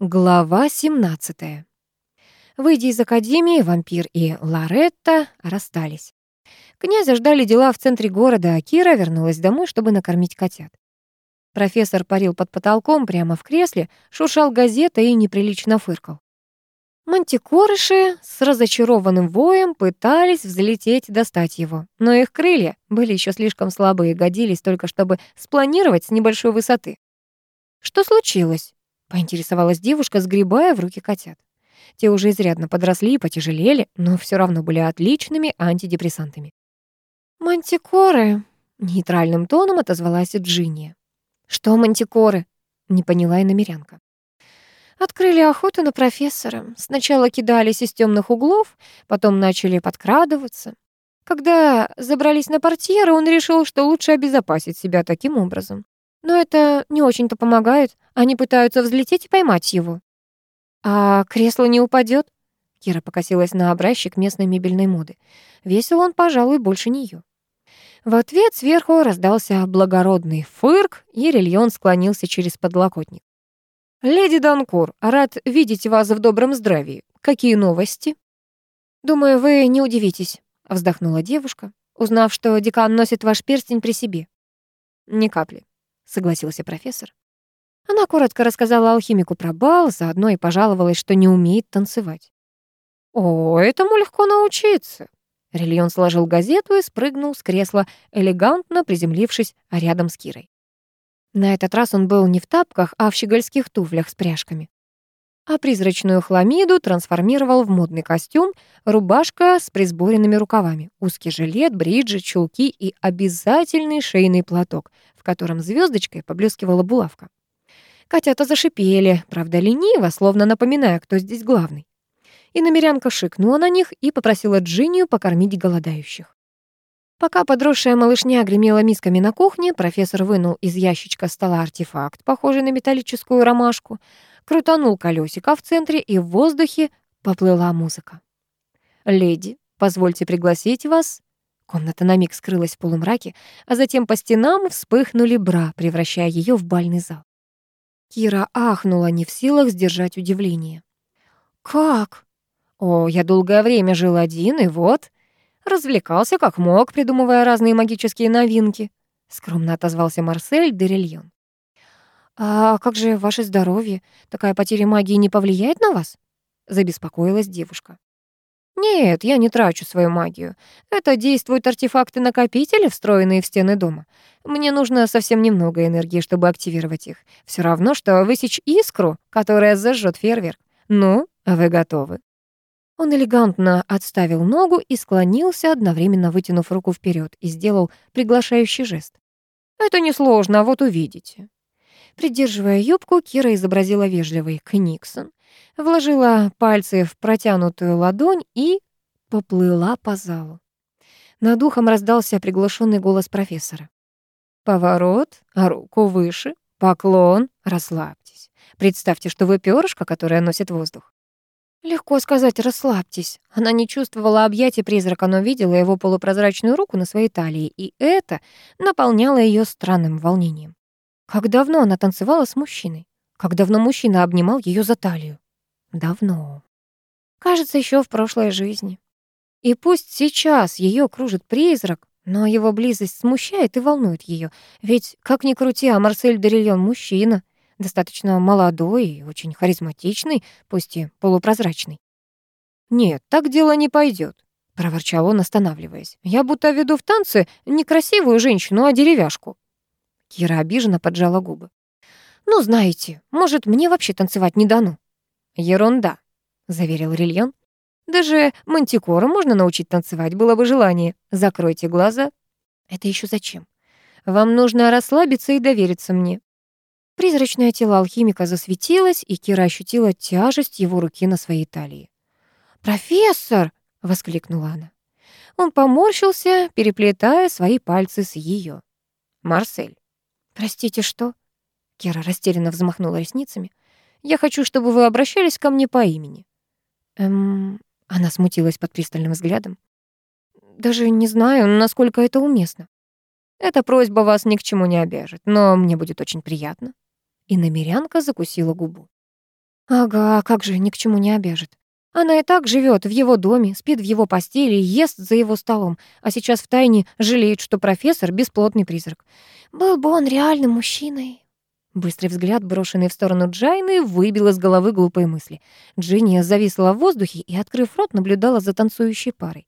Глава 17. Выйдя из академии, вампир и Лоретта расстались. Князя ждали дела в центре города, а Кира вернулась домой, чтобы накормить котят. Профессор парил под потолком прямо в кресле, шуршал газетой и неприлично фыркал. Мантикорыши с разочарованным воем пытались взлететь достать его, но их крылья были еще слишком слабые и годились только чтобы спланировать с небольшой высоты. Что случилось? Поинтересовалась девушка, сгребая в руки котят. Те уже изрядно подросли и потяжелели, но все равно были отличными антидепрессантами. «Мантикоры», — нейтральным тоном отозвалась Джинния. «Что мантикоры?» — не поняла и намерянка. Открыли охоту на профессора. Сначала кидались из темных углов, потом начали подкрадываться. Когда забрались на портьеры, он решил, что лучше обезопасить себя таким образом. Но это не очень-то помогает. Они пытаются взлететь и поймать его. А кресло не упадет? Кира покосилась на образчик местной мебельной моды. Весил он, пожалуй, больше нее. В ответ сверху раздался благородный фырк, и Рильон склонился через подлокотник. «Леди Данкур, рад видеть вас в добром здравии. Какие новости?» «Думаю, вы не удивитесь», — вздохнула девушка, узнав, что декан носит ваш перстень при себе. «Ни капли согласился профессор. Она коротко рассказала алхимику про бал, заодно и пожаловалась, что не умеет танцевать. «О, этому легко научиться!» Рильон сложил газету и спрыгнул с кресла, элегантно приземлившись рядом с Кирой. На этот раз он был не в тапках, а в щегольских туфлях с пряжками. А призрачную хламиду трансформировал в модный костюм, рубашка с присборенными рукавами, узкий жилет, бриджи, чулки и обязательный шейный платок, в котором звездочкой поблескивала булавка. Котята зашипели, правда, лениво, словно напоминая, кто здесь главный. И намерянка шикнула на них и попросила Джиннию покормить голодающих. Пока подросшая малышня гремела мисками на кухне, профессор вынул из ящичка стола артефакт, похожий на металлическую ромашку, крутанул колесико в центре, и в воздухе поплыла музыка. «Леди, позвольте пригласить вас Комната на миг скрылась в полумраке, а затем по стенам вспыхнули бра, превращая ее в бальный зал. Кира ахнула, не в силах сдержать удивление. «Как?» «О, я долгое время жил один, и вот...» Развлекался как мог, придумывая разные магические новинки. Скромно отозвался Марсель Дерельон. «А как же ваше здоровье? Такая потеря магии не повлияет на вас?» Забеспокоилась девушка. Нет, я не трачу свою магию. Это действуют артефакты-накопители, встроенные в стены дома. Мне нужно совсем немного энергии, чтобы активировать их. Все равно, что высечь искру, которая зажжет фейерверк. Ну, вы готовы? Он элегантно отставил ногу и склонился, одновременно вытянув руку вперед, и сделал приглашающий жест. «Это несложно, а вот увидите». Придерживая юбку, Кира изобразила вежливый книксон, вложила пальцы в протянутую ладонь и поплыла по залу. Над ухом раздался приглашенный голос профессора. Поворот, а руку выше, поклон, расслабьтесь. Представьте, что вы перышко, которое носит воздух. Легко сказать «расслабьтесь». Она не чувствовала объятия призрака, но видела его полупрозрачную руку на своей талии, и это наполняло ее странным волнением. Как давно она танцевала с мужчиной? Как давно мужчина обнимал ее за талию? Давно. Кажется, еще в прошлой жизни. И пусть сейчас ее кружит призрак, но его близость смущает и волнует ее. Ведь, как ни крути, а Марсель Дерильон мужчина, достаточно молодой и очень харизматичный, пусть и полупрозрачный. «Нет, так дело не пойдет, проворчал он, останавливаясь. «Я будто веду в танцы не красивую женщину, а деревяшку». Кира обиженно поджала губы. «Ну, знаете, может, мне вообще танцевать не дано?» «Ерунда», — заверил Рильон. «Даже мантикора можно научить танцевать, было бы желание. Закройте глаза». «Это еще зачем? Вам нужно расслабиться и довериться мне». Призрачное тело алхимика засветилось, и Кира ощутила тяжесть его руки на своей талии. «Профессор!» — воскликнула она. Он поморщился, переплетая свои пальцы с ее. «Марсель». «Простите, что?» Кира растерянно взмахнула ресницами. Я хочу, чтобы вы обращались ко мне по имени». «Эм...» Она смутилась под пристальным взглядом. «Даже не знаю, насколько это уместно. Эта просьба вас ни к чему не обяжет, но мне будет очень приятно». И намерянка закусила губу. Ага, как же, ни к чему не обяжет. Она и так живет в его доме, спит в его постели ест за его столом, а сейчас втайне жалеет, что профессор — бесплотный призрак. Был бы он реальным мужчиной. Быстрый взгляд, брошенный в сторону Джайны, выбил из головы глупые мысли. Джинни зависла в воздухе и, открыв рот, наблюдала за танцующей парой.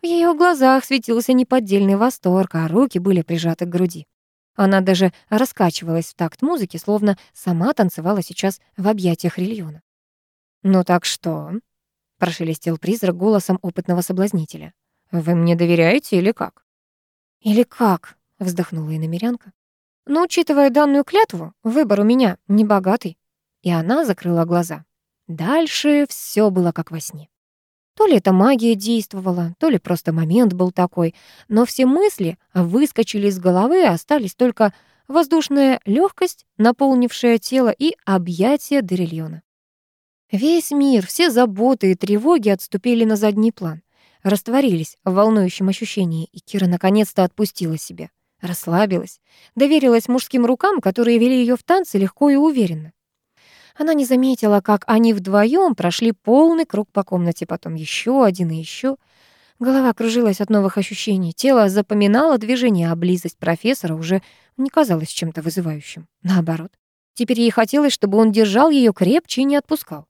В ее глазах светился неподдельный восторг, а руки были прижаты к груди. Она даже раскачивалась в такт музыки, словно сама танцевала сейчас в объятиях Рильона. «Ну так что?» — прошелестел призрак голосом опытного соблазнителя. «Вы мне доверяете или как?» «Или как?» — вздохнула иномерянка. «Но, учитывая данную клятву, выбор у меня небогатый». И она закрыла глаза. Дальше все было как во сне. То ли эта магия действовала, то ли просто момент был такой, но все мысли выскочили из головы, и остались только воздушная легкость, наполнившая тело, и объятия Дерильона. Весь мир, все заботы и тревоги отступили на задний план, растворились в волнующем ощущении, и Кира наконец-то отпустила себя, расслабилась, доверилась мужским рукам, которые вели ее в танце легко и уверенно. Она не заметила, как они вдвоем прошли полный круг по комнате, потом еще один и еще. Голова кружилась от новых ощущений, тело запоминало движение, а близость профессора уже не казалась чем-то вызывающим. Наоборот, теперь ей хотелось, чтобы он держал ее крепче и не отпускал.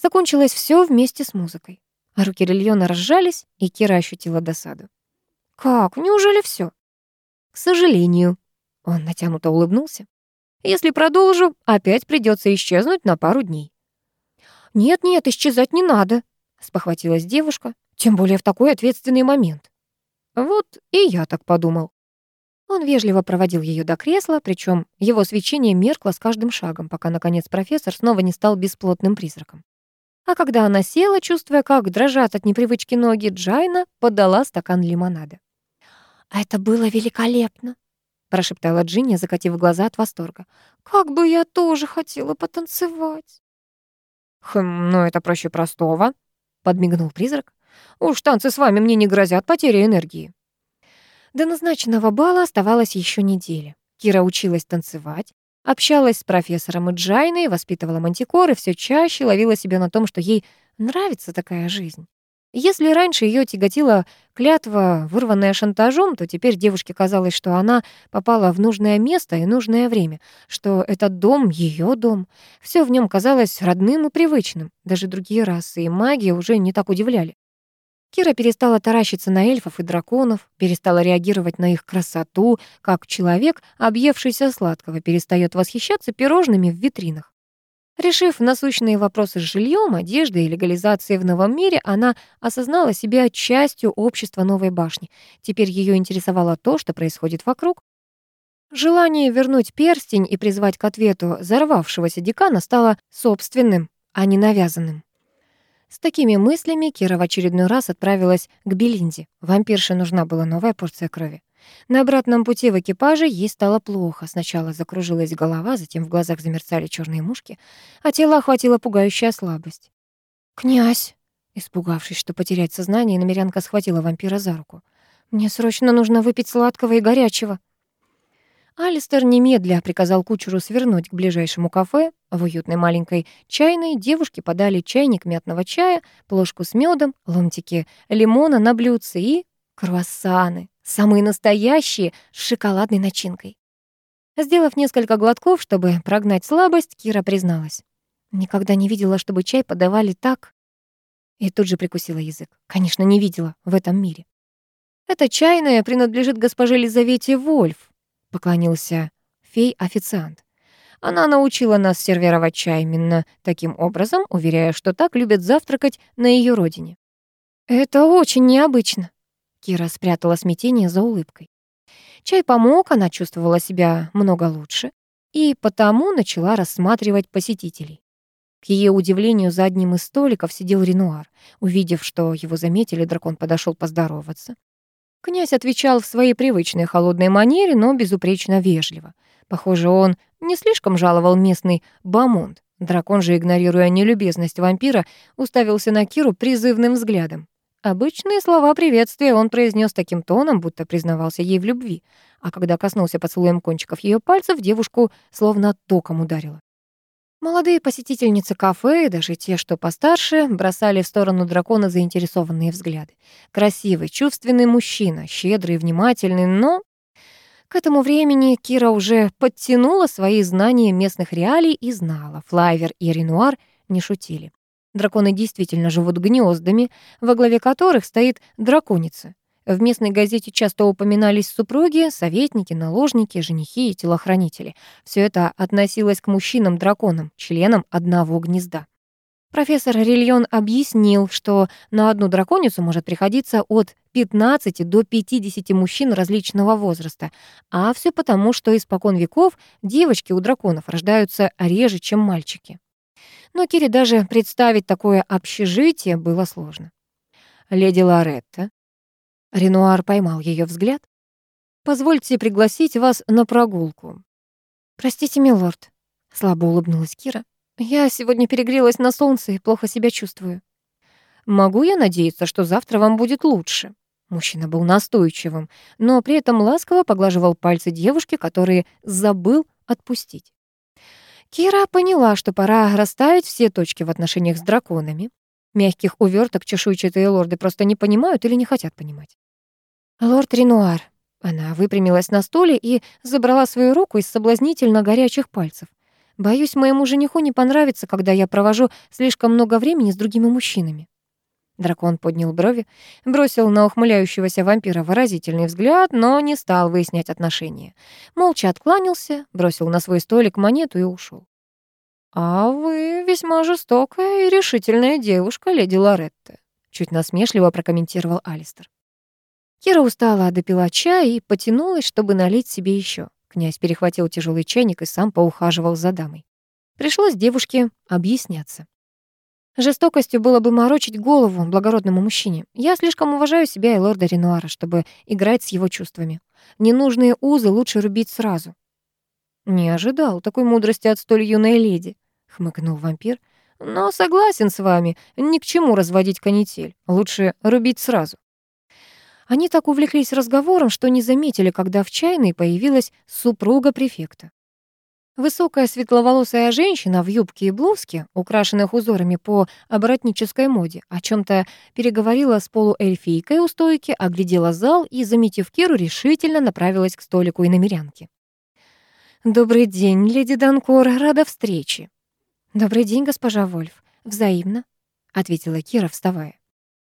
Закончилось все вместе с музыкой. А руки Рильона разжались, и Кира ощутила досаду. «Как? Неужели все? «К сожалению». Он натянуто улыбнулся. Если продолжу, опять придется исчезнуть на пару дней. «Нет-нет, исчезать не надо», — спохватилась девушка, тем более в такой ответственный момент. Вот и я так подумал. Он вежливо проводил ее до кресла, причем его свечение меркло с каждым шагом, пока, наконец, профессор снова не стал бесплотным призраком. А когда она села, чувствуя, как дрожат от непривычки ноги, Джайна подала стакан лимонада. «Это было великолепно», прошептала Джинни, закатив глаза от восторга. «Как бы я тоже хотела потанцевать!» «Хм, ну это проще простого», — подмигнул призрак. «Уж танцы с вами мне не грозят потерей энергии». До назначенного бала оставалось еще неделя. Кира училась танцевать, общалась с профессором и Джайной, воспитывала мантикор и все чаще ловила себя на том, что ей нравится такая жизнь. Если раньше ее тяготила клятва, вырванная шантажом, то теперь девушке казалось, что она попала в нужное место и нужное время, что этот дом — ее дом. Все в нем казалось родным и привычным. Даже другие расы и маги уже не так удивляли. Кира перестала таращиться на эльфов и драконов, перестала реагировать на их красоту, как человек, объевшийся сладкого, перестает восхищаться пирожными в витринах. Решив насущные вопросы с жильем, одеждой и легализацией в новом мире, она осознала себя частью общества новой башни. Теперь ее интересовало то, что происходит вокруг. Желание вернуть перстень и призвать к ответу взорвавшегося декана стало собственным, а не навязанным. С такими мыслями Кира в очередной раз отправилась к Белинде. Вампирше нужна была новая порция крови. На обратном пути в экипаже ей стало плохо. Сначала закружилась голова, затем в глазах замерцали черные мушки, а тело охватила пугающая слабость. «Князь!» Испугавшись, что потерять сознание, намерянка схватила вампира за руку. «Мне срочно нужно выпить сладкого и горячего». Алистер немедля приказал кучеру свернуть к ближайшему кафе. В уютной маленькой чайной девушке подали чайник мятного чая, плошку с медом, ломтики лимона на блюдце и круассаны. Самые настоящие, с шоколадной начинкой. Сделав несколько глотков, чтобы прогнать слабость, Кира призналась. Никогда не видела, чтобы чай подавали так. И тут же прикусила язык. Конечно, не видела в этом мире. «Эта чайная принадлежит госпоже Лизавете Вольф», — поклонился фей-официант. Она научила нас сервировать чай именно таким образом, уверяя, что так любят завтракать на ее родине. «Это очень необычно», Кира спрятала смятение за улыбкой. Чай помог, она чувствовала себя много лучше и потому начала рассматривать посетителей. К ее удивлению, за одним из столиков сидел Ренуар. Увидев, что его заметили, дракон подошел поздороваться. Князь отвечал в своей привычной холодной манере, но безупречно вежливо. Похоже, он не слишком жаловал местный бамонт. Дракон же, игнорируя нелюбезность вампира, уставился на Киру призывным взглядом. Обычные слова приветствия он произнес таким тоном, будто признавался ей в любви, а когда коснулся поцелуем кончиков ее пальцев, девушку словно током ударило. Молодые посетительницы кафе, даже те, что постарше, бросали в сторону дракона заинтересованные взгляды. Красивый, чувственный мужчина, щедрый, внимательный, но... К этому времени Кира уже подтянула свои знания местных реалий и знала, Флайвер и Ренуар не шутили. Драконы действительно живут гнездами, во главе которых стоит драконица. В местной газете часто упоминались супруги, советники, наложники, женихи и телохранители. Все это относилось к мужчинам-драконам, членам одного гнезда. Профессор Рильон объяснил, что на одну драконицу может приходиться от 15 до 50 мужчин различного возраста, а все потому, что испокон веков девочки у драконов рождаются реже, чем мальчики. Но Кире даже представить такое общежитие было сложно. Леди Лоретта Ренуар поймал ее взгляд. «Позвольте пригласить вас на прогулку». «Простите, милорд», — слабо улыбнулась Кира. «Я сегодня перегрелась на солнце и плохо себя чувствую». «Могу я надеяться, что завтра вам будет лучше?» Мужчина был настойчивым, но при этом ласково поглаживал пальцы девушки, которые забыл отпустить. Кира поняла, что пора расставить все точки в отношениях с драконами. Мягких уверток чешуйчатые лорды просто не понимают или не хотят понимать. «Лорд Ренуар». Она выпрямилась на стуле и забрала свою руку из соблазнительно горячих пальцев. «Боюсь, моему жениху не понравится, когда я провожу слишком много времени с другими мужчинами». Дракон поднял брови, бросил на ухмыляющегося вампира выразительный взгляд, но не стал выяснять отношения. Молча откланялся, бросил на свой столик монету и ушел. «А вы весьма жестокая и решительная девушка, леди Лоретта», чуть насмешливо прокомментировал Алистер. Кира устала, допила чай и потянулась, чтобы налить себе еще. Князь перехватил тяжелый чайник и сам поухаживал за дамой. Пришлось девушке объясняться. Жестокостью было бы морочить голову благородному мужчине. Я слишком уважаю себя и лорда Ренуара, чтобы играть с его чувствами. Ненужные узы лучше рубить сразу. «Не ожидал такой мудрости от столь юной леди», — хмыкнул вампир. «Но согласен с вами, ни к чему разводить канитель. Лучше рубить сразу». Они так увлеклись разговором, что не заметили, когда в чайной появилась супруга префекта. Высокая светловолосая женщина в юбке и блузке, украшенных узорами по оборотнической моде, о чем то переговорила с полуэльфийкой у стойки, оглядела зал и, заметив Киру, решительно направилась к столику и намерянке. «Добрый день, леди Данкор, рада встрече». «Добрый день, госпожа Вольф. Взаимно», — ответила Кира, вставая.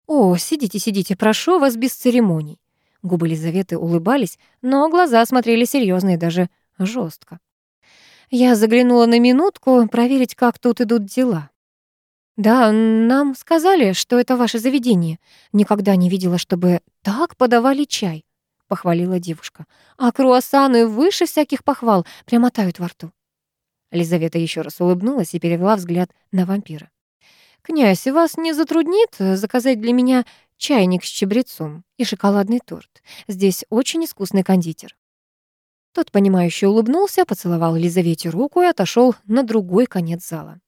«О, сидите, сидите, прошу вас без церемоний». Губы Лизаветы улыбались, но глаза смотрели серьезно и даже жестко. Я заглянула на минутку проверить, как тут идут дела. «Да, нам сказали, что это ваше заведение. Никогда не видела, чтобы так подавали чай», — похвалила девушка. «А круассаны выше всяких похвал, прямо тают во рту». Лизавета еще раз улыбнулась и перевела взгляд на вампира. «Князь, вас не затруднит заказать для меня чайник с чабрецом и шоколадный торт? Здесь очень искусный кондитер». Тот, понимающе улыбнулся, поцеловал Елизавете руку и отошел на другой конец зала.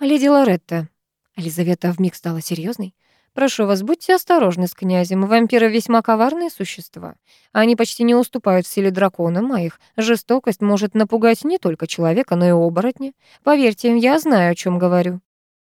«Леди Лоретта», Елизавета вмиг стала серьезной, «прошу вас, будьте осторожны с князем. Вампиры весьма коварные существа. Они почти не уступают в силе драконам, а их жестокость может напугать не только человека, но и оборотня. Поверьте, я знаю, о чем говорю».